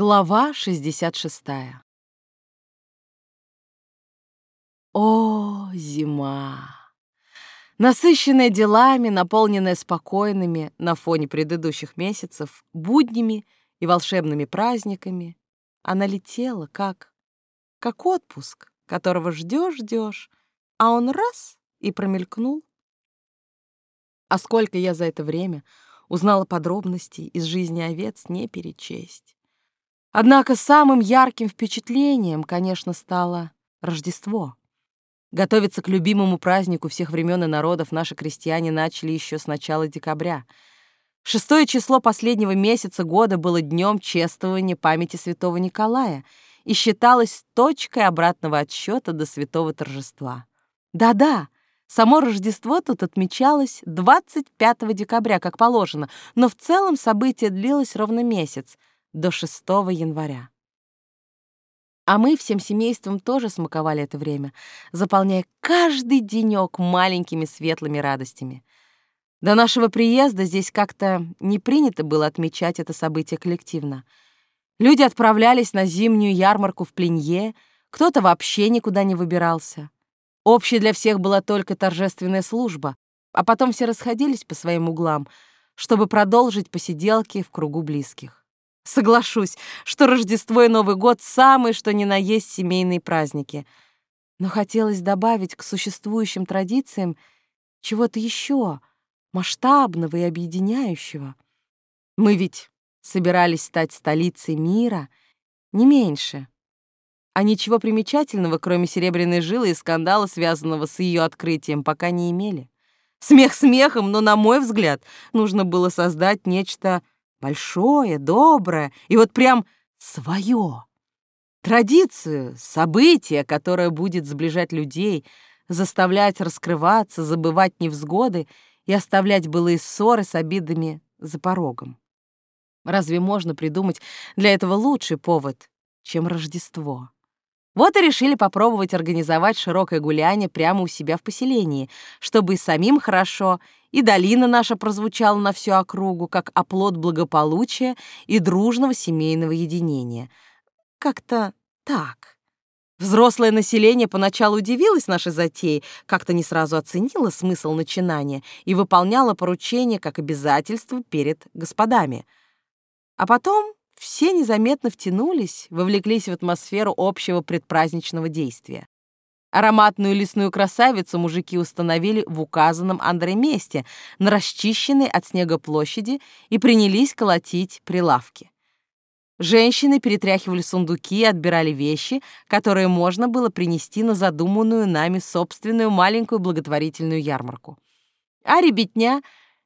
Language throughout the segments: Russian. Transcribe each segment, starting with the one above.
Глава 66. О, зима! Насыщенная делами, наполненная спокойными на фоне предыдущих месяцев буднями и волшебными праздниками, она летела как как отпуск, которого ждешь-ждешь, а он раз и промелькнул. А сколько я за это время узнала подробностей из жизни овец не перечесть. Однако самым ярким впечатлением, конечно, стало Рождество. Готовиться к любимому празднику всех времен и народов наши крестьяне начали еще с начала декабря. Шестое число последнего месяца года было днем чествования памяти святого Николая и считалось точкой обратного отсчета до святого торжества. Да-да, само Рождество тут отмечалось 25 декабря, как положено, но в целом событие длилось ровно месяц — до 6 января. А мы всем семейством тоже смаковали это время, заполняя каждый денек маленькими светлыми радостями. До нашего приезда здесь как-то не принято было отмечать это событие коллективно. Люди отправлялись на зимнюю ярмарку в Пленье, кто-то вообще никуда не выбирался. Общей для всех была только торжественная служба, а потом все расходились по своим углам, чтобы продолжить посиделки в кругу близких. Соглашусь, что Рождество и Новый год — самые что ни на есть семейные праздники. Но хотелось добавить к существующим традициям чего-то еще масштабного и объединяющего. Мы ведь собирались стать столицей мира, не меньше. А ничего примечательного, кроме серебряной жилы и скандала, связанного с ее открытием, пока не имели. Смех смехом, но, на мой взгляд, нужно было создать нечто большое, доброе и вот прям свое. Традицию, событие, которое будет сближать людей, заставлять раскрываться, забывать невзгоды и оставлять былые ссоры с обидами за порогом. Разве можно придумать для этого лучший повод, чем Рождество? Вот и решили попробовать организовать широкое гуляние прямо у себя в поселении, чтобы и самим хорошо, и долина наша прозвучала на всю округу, как оплот благополучия и дружного семейного единения. Как-то так. Взрослое население поначалу удивилось нашей затее, как-то не сразу оценило смысл начинания и выполняло поручение как обязательство перед господами. А потом все незаметно втянулись, вовлеклись в атмосферу общего предпраздничного действия. Ароматную лесную красавицу мужики установили в указанном Андре месте, на расчищенной от снега площади, и принялись колотить прилавки. Женщины перетряхивали сундуки и отбирали вещи, которые можно было принести на задуманную нами собственную маленькую благотворительную ярмарку. А ребятня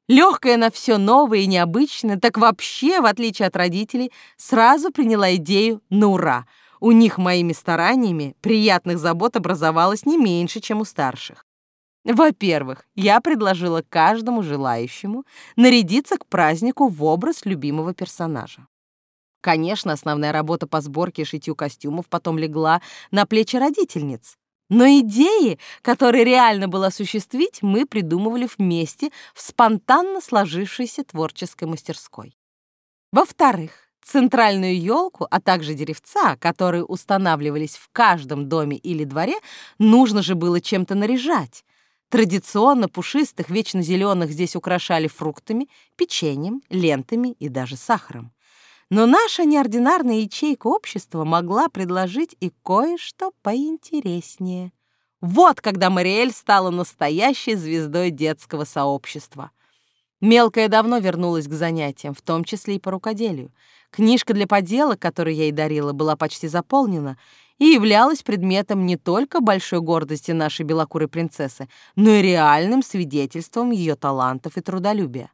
легкая на все новое и необычное, так вообще, в отличие от родителей, сразу приняла идею на ура. У них моими стараниями приятных забот образовалось не меньше, чем у старших. Во-первых, я предложила каждому желающему нарядиться к празднику в образ любимого персонажа. Конечно, основная работа по сборке и шитью костюмов потом легла на плечи родительниц. Но идеи, которые реально было осуществить, мы придумывали вместе в спонтанно сложившейся творческой мастерской. Во-вторых, центральную елку, а также деревца, которые устанавливались в каждом доме или дворе, нужно же было чем-то наряжать. Традиционно пушистых, вечно зеленых здесь украшали фруктами, печеньем, лентами и даже сахаром. Но наша неординарная ячейка общества могла предложить и кое-что поинтереснее. Вот когда Мариэль стала настоящей звездой детского сообщества. Мелкая давно вернулась к занятиям, в том числе и по рукоделию. Книжка для поделок, которую я ей дарила, была почти заполнена и являлась предметом не только большой гордости нашей белокурой принцессы, но и реальным свидетельством ее талантов и трудолюбия.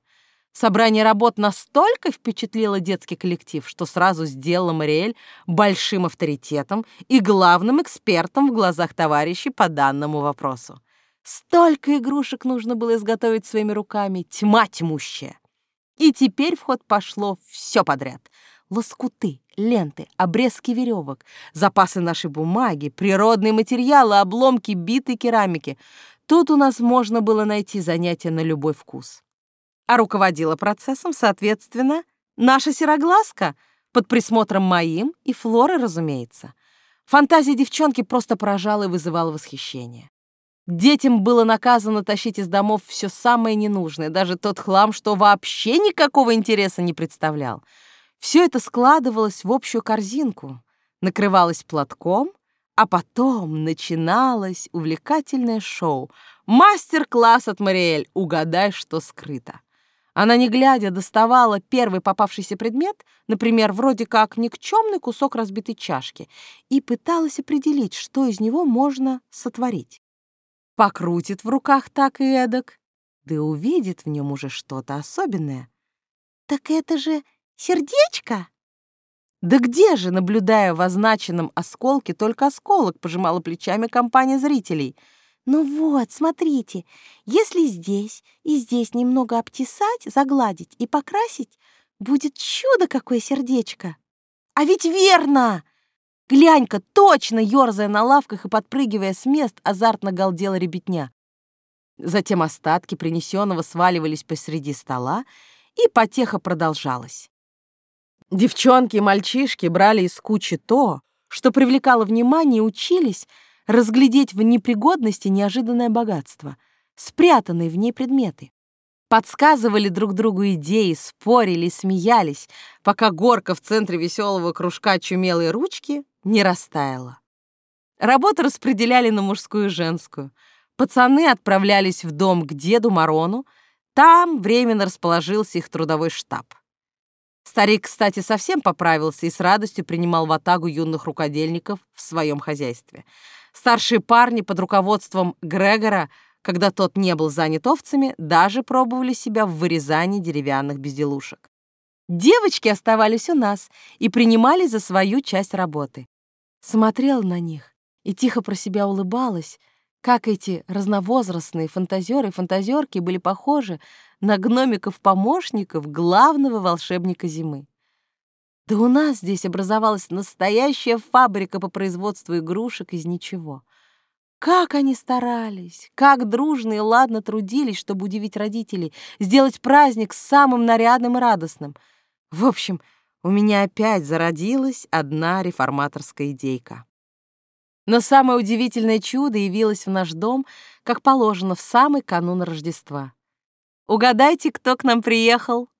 Собрание работ настолько впечатлило детский коллектив, что сразу сделало Мариэль большим авторитетом и главным экспертом в глазах товарищей по данному вопросу. Столько игрушек нужно было изготовить своими руками, тьма тьмущая. И теперь в ход пошло все подряд. Лоскуты, ленты, обрезки веревок, запасы нашей бумаги, природные материалы, обломки битой керамики. Тут у нас можно было найти занятия на любой вкус а руководила процессом, соответственно, наша сероглазка, под присмотром моим и Флоры, разумеется. Фантазия девчонки просто поражала и вызывала восхищение. Детям было наказано тащить из домов все самое ненужное, даже тот хлам, что вообще никакого интереса не представлял. Все это складывалось в общую корзинку, накрывалось платком, а потом начиналось увлекательное шоу. Мастер-класс от Мариэль «Угадай, что скрыто». Она, не глядя, доставала первый попавшийся предмет, например, вроде как никчемный кусок разбитой чашки, и пыталась определить, что из него можно сотворить. Покрутит в руках так и эдак, да увидит в нем уже что-то особенное. «Так это же сердечко?» Да где же, наблюдая в означенном осколке, только осколок, пожимала плечами компания зрителей — ну вот, смотрите, если здесь и здесь немного обтесать, загладить и покрасить, будет чудо какое сердечко. А ведь верно! Глянь-ка, точно, ерзая на лавках и подпрыгивая с мест, азартно галдела ребятня. Затем остатки принесенного сваливались посреди стола, и потеха продолжалась. Девчонки и мальчишки брали из кучи то, что привлекало внимание, и учились — разглядеть в непригодности неожиданное богатство, спрятанные в ней предметы. Подсказывали друг другу идеи, спорили, смеялись, пока горка в центре веселого кружка чумелой ручки не растаяла. Работу распределяли на мужскую и женскую. Пацаны отправлялись в дом к деду Марону, там временно расположился их трудовой штаб. Старик, кстати, совсем поправился и с радостью принимал ватагу юных рукодельников в своем хозяйстве — Старшие парни под руководством Грегора, когда тот не был занят овцами, даже пробовали себя в вырезании деревянных безделушек. Девочки оставались у нас и принимали за свою часть работы. Смотрел на них и тихо про себя улыбалась, как эти разновозрастные фантазеры и фантазерки были похожи на гномиков-помощников главного волшебника зимы. Да у нас здесь образовалась настоящая фабрика по производству игрушек из ничего. Как они старались, как дружно и ладно трудились, чтобы удивить родителей, сделать праздник самым нарядным и радостным. В общем, у меня опять зародилась одна реформаторская идейка. Но самое удивительное чудо явилось в наш дом, как положено, в самый канун Рождества. Угадайте, кто к нам приехал?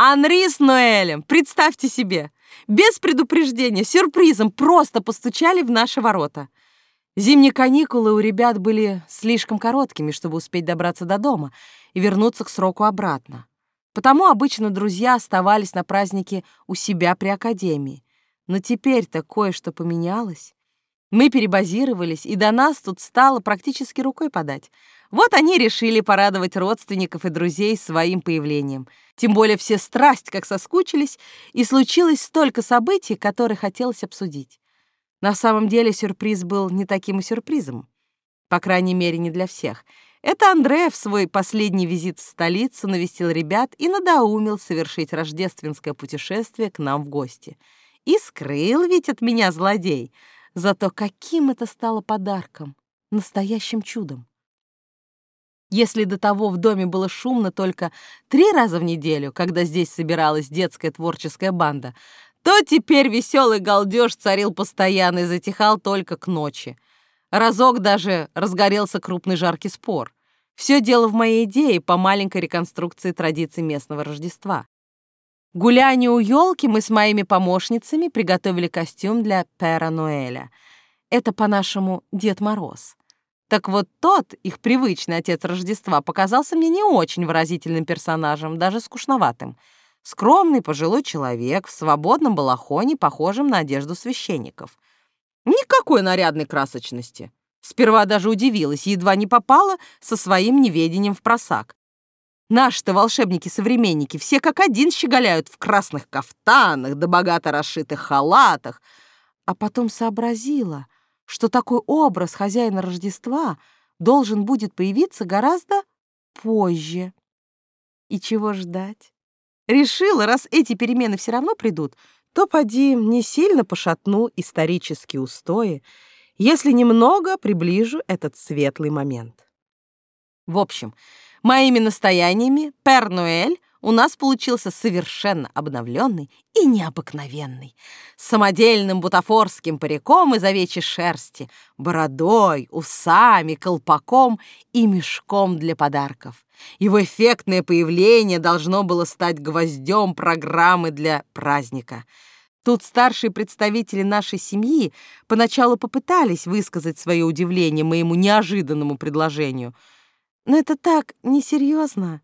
Анри с Ноэлем, представьте себе, без предупреждения, сюрпризом, просто постучали в наши ворота. Зимние каникулы у ребят были слишком короткими, чтобы успеть добраться до дома и вернуться к сроку обратно. Потому обычно друзья оставались на празднике у себя при академии. Но теперь-то кое-что поменялось. Мы перебазировались, и до нас тут стало практически рукой подать. Вот они решили порадовать родственников и друзей своим появлением. Тем более все страсть как соскучились, и случилось столько событий, которые хотелось обсудить. На самом деле сюрприз был не таким и сюрпризом. По крайней мере, не для всех. Это Андре в свой последний визит в столицу навестил ребят и надоумил совершить рождественское путешествие к нам в гости. И скрыл ведь от меня злодей. Зато каким это стало подарком, настоящим чудом. Если до того в доме было шумно только три раза в неделю, когда здесь собиралась детская творческая банда, то теперь веселый галдеж царил постоянно и затихал только к ночи. Разок даже разгорелся крупный жаркий спор. Все дело в моей идее по маленькой реконструкции традиций местного Рождества. Гуляя у елки, мы с моими помощницами приготовили костюм для Пера Ноэля. Это, по-нашему, Дед Мороз. Так вот тот, их привычный отец Рождества, показался мне не очень выразительным персонажем, даже скучноватым. Скромный пожилой человек в свободном балахоне, похожем на одежду священников. Никакой нарядной красочности. Сперва даже удивилась, едва не попала со своим неведением в просак. Наши-то волшебники-современники все как один щеголяют в красных кафтанах да богато расшитых халатах. А потом сообразила — что такой образ хозяина Рождества должен будет появиться гораздо позже. И чего ждать? Решила, раз эти перемены все равно придут, то поди не сильно пошатну исторические устои, если немного приближу этот светлый момент. В общем, моими настояниями Пер Нуэль у нас получился совершенно обновленный и необыкновенный, самодельным бутафорским париком из овечьей шерсти, бородой, усами, колпаком и мешком для подарков. Его эффектное появление должно было стать гвоздем программы для праздника. Тут старшие представители нашей семьи поначалу попытались высказать свое удивление моему неожиданному предложению. Но это так несерьезно.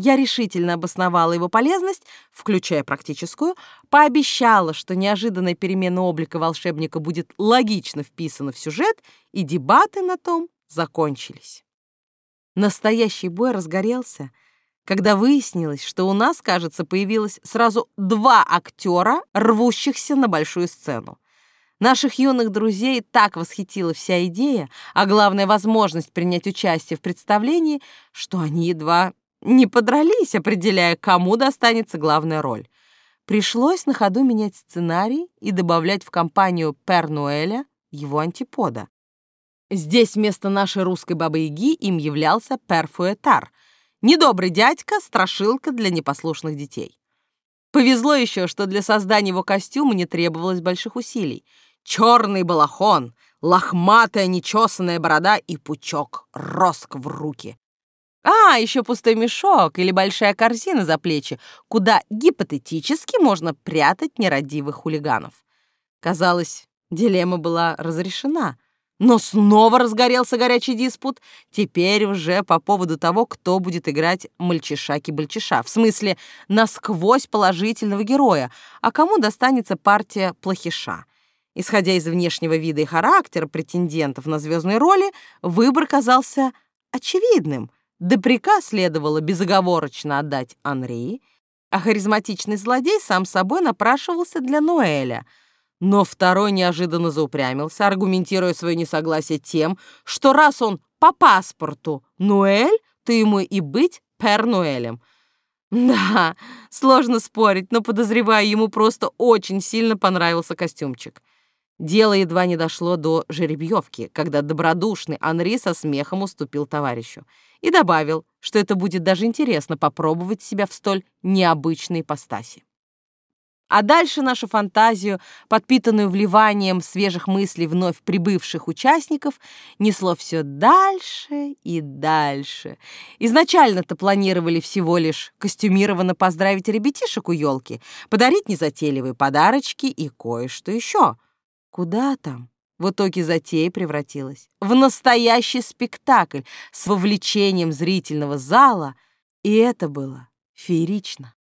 Я решительно обосновала его полезность, включая практическую, пообещала, что неожиданная перемена облика волшебника будет логично вписана в сюжет, и дебаты на том закончились. Настоящий бой разгорелся, когда выяснилось, что у нас, кажется, появилось сразу два актера, рвущихся на большую сцену. Наших юных друзей так восхитила вся идея, а главная возможность принять участие в представлении, что они едва не подрались, определяя, кому достанется главная роль. Пришлось на ходу менять сценарий и добавлять в компанию Пернуэля его антипода. Здесь вместо нашей русской бабы-яги им являлся Перфуэтар, недобрый дядька, страшилка для непослушных детей. Повезло еще, что для создания его костюма не требовалось больших усилий. Черный балахон, лохматая нечесанная борода и пучок роск в руки. А, еще пустой мешок или большая корзина за плечи, куда гипотетически можно прятать нерадивых хулиганов. Казалось, дилемма была разрешена. Но снова разгорелся горячий диспут, теперь уже по поводу того, кто будет играть мальчиша-кибальчиша, в смысле насквозь положительного героя, а кому достанется партия плохиша. Исходя из внешнего вида и характера претендентов на звездные роли, выбор казался очевидным — Деприка следовало безоговорочно отдать Анри, а харизматичный злодей сам собой напрашивался для Ноэля. Но второй неожиданно заупрямился, аргументируя свое несогласие тем, что раз он по паспорту Ноэль, то ему и быть Пер Ноэлем. Да, сложно спорить, но, подозреваю, ему просто очень сильно понравился костюмчик. Дело едва не дошло до жеребьевки, когда добродушный Анри со смехом уступил товарищу и добавил, что это будет даже интересно попробовать себя в столь необычной ипостаси. А дальше нашу фантазию, подпитанную вливанием свежих мыслей вновь прибывших участников, несло все дальше и дальше. Изначально-то планировали всего лишь костюмированно поздравить ребятишек у елки, подарить незатейливые подарочки и кое-что еще — Куда там? В итоге затея превратилась в настоящий спектакль с вовлечением зрительного зала, и это было феерично.